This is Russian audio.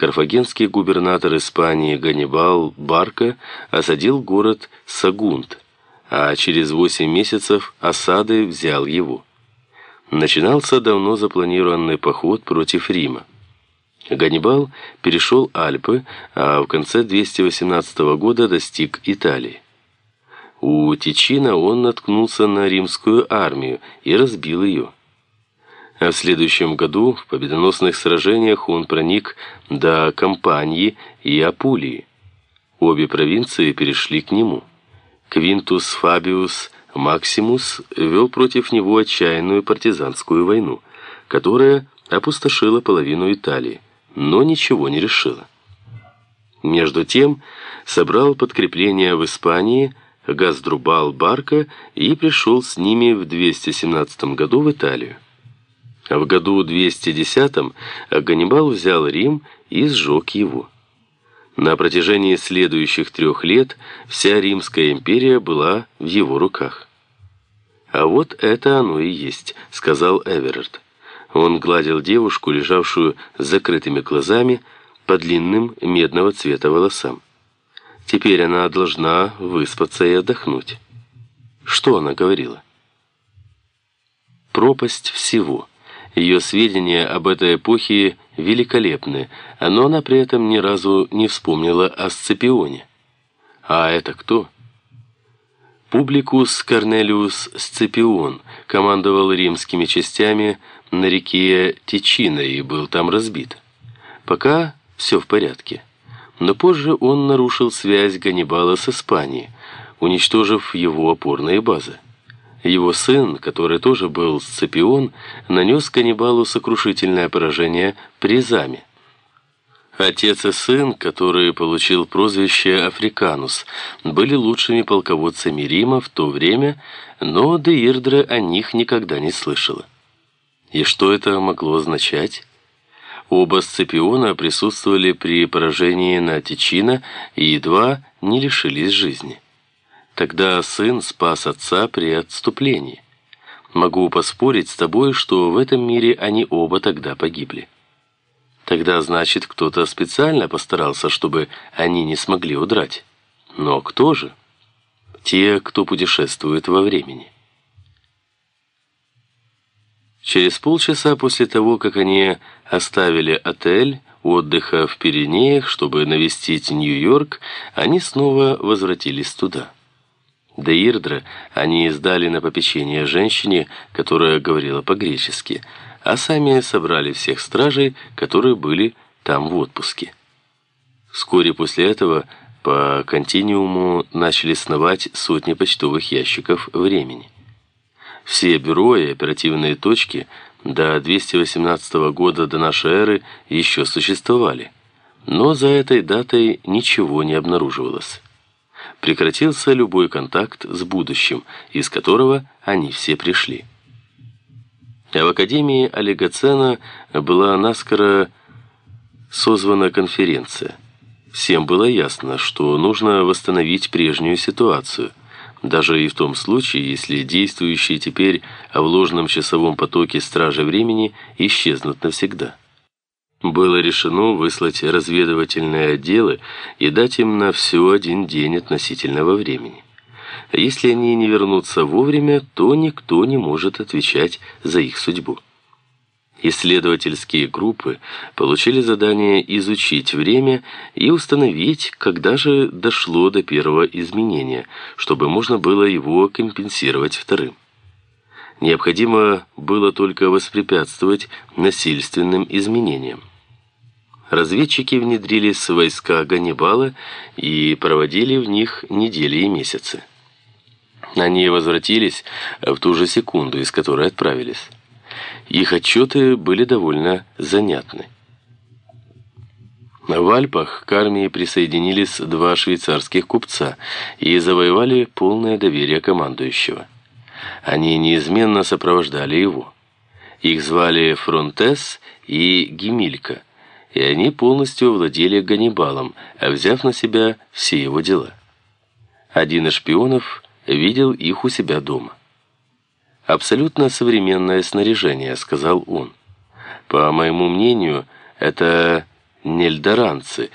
Карфагенский губернатор Испании Ганнибал Барка осадил город Сагунт, а через восемь месяцев осады взял его. Начинался давно запланированный поход против Рима. Ганнибал перешел Альпы, а в конце 218 года достиг Италии. У Тичина он наткнулся на римскую армию и разбил ее. А в следующем году в победоносных сражениях он проник до Кампании и Апулии. Обе провинции перешли к нему. Квинтус Фабиус Максимус вел против него отчаянную партизанскую войну, которая опустошила половину Италии, но ничего не решила. Между тем собрал подкрепление в Испании Газдрубал Барка и пришел с ними в 217 году в Италию. В году 210 Ганнибал взял Рим и сжег его. На протяжении следующих трех лет вся Римская империя была в его руках. «А вот это оно и есть», — сказал Эверард. Он гладил девушку, лежавшую с закрытыми глазами, по длинным медного цвета волосам. Теперь она должна выспаться и отдохнуть. Что она говорила? «Пропасть всего». Ее сведения об этой эпохе великолепны, но она при этом ни разу не вспомнила о Сципионе. А это кто? Публикус Корнелиус Сципион командовал римскими частями на реке Тичина и был там разбит. Пока все в порядке. Но позже он нарушил связь Ганнибала с Испанией, уничтожив его опорные базы. Его сын, который тоже был Сципион, нанес каннибалу сокрушительное поражение при Заме. Отец и сын, который получил прозвище Африканус, были лучшими полководцами Рима в то время, но Деирдре о них никогда не слышала. И что это могло означать? Оба Сципиона присутствовали при поражении на Тичино и едва не лишились жизни. Тогда сын спас отца при отступлении. Могу поспорить с тобой, что в этом мире они оба тогда погибли. Тогда, значит, кто-то специально постарался, чтобы они не смогли удрать. Но кто же? Те, кто путешествует во времени. Через полчаса после того, как они оставили отель отдыха в Пиренеях, чтобы навестить Нью-Йорк, они снова возвратились туда. До Ирдра они сдали на попечение женщине, которая говорила по-гречески, а сами собрали всех стражей, которые были там в отпуске. Вскоре после этого по континууму начали сновать сотни почтовых ящиков времени. Все бюро и оперативные точки до 218 года до нашей эры еще существовали, но за этой датой ничего не обнаруживалось прекратился любой контакт с будущим, из которого они все пришли. А в Академии Олегоцена была наскоро созвана конференция. Всем было ясно, что нужно восстановить прежнюю ситуацию, даже и в том случае, если действующие теперь в ложном часовом потоке стражи времени исчезнут навсегда. Было решено выслать разведывательные отделы и дать им на все один день относительного времени. Если они не вернутся вовремя, то никто не может отвечать за их судьбу. Исследовательские группы получили задание изучить время и установить, когда же дошло до первого изменения, чтобы можно было его компенсировать вторым. Необходимо было только воспрепятствовать насильственным изменениям. Разведчики внедрились в войска Ганнибала и проводили в них недели и месяцы. Они возвратились в ту же секунду, из которой отправились. Их отчеты были довольно занятны. В Альпах к армии присоединились два швейцарских купца и завоевали полное доверие командующего. Они неизменно сопровождали его. Их звали Фронтес и Гемилька – и они полностью владели Ганнибалом, взяв на себя все его дела. Один из шпионов видел их у себя дома. «Абсолютно современное снаряжение», — сказал он. «По моему мнению, это нельдоранцы